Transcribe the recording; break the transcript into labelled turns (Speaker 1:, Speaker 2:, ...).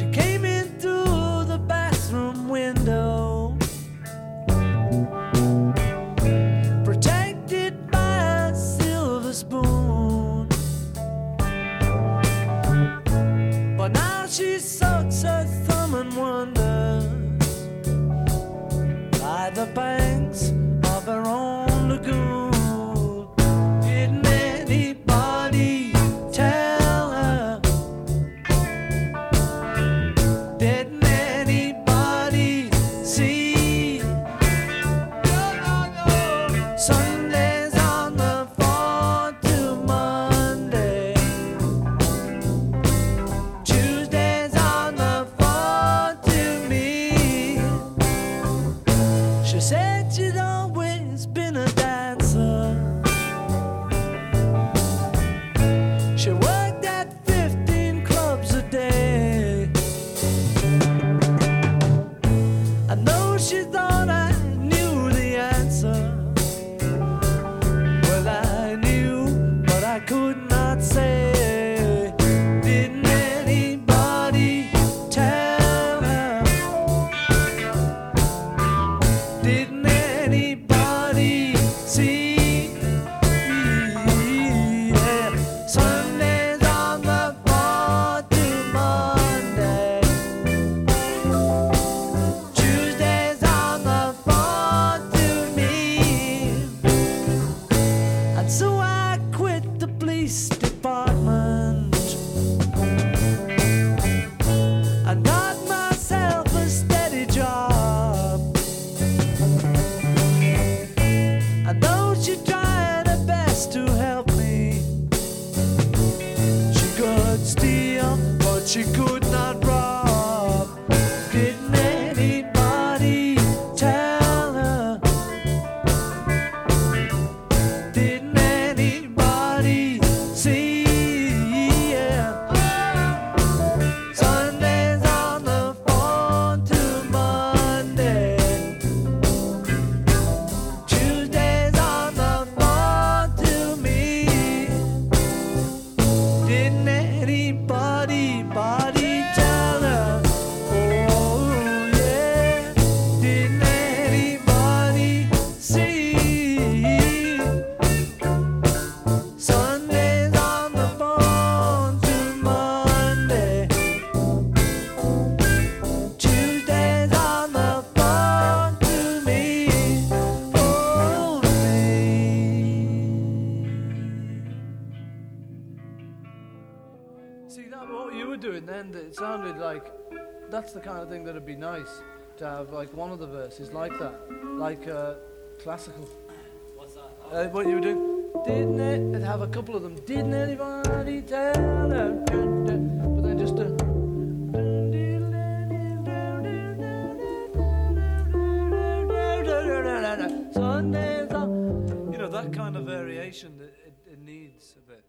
Speaker 1: She came in through the bathroom window, protected by a silver spoon. But now she sucks her thumb and wonders by the band. Any. She could See that what you were doing then? It sounded like that's the kind of thing that'd be nice to have like one of the verses like that, like uh, classical.
Speaker 2: What's that?
Speaker 1: Uh, what you were doing? Didn't it? It'd have a couple of them. Didn't anybody tell her? Dun, dun, But then just a. Sundays. You know that kind of variation. It, it, it needs a bit.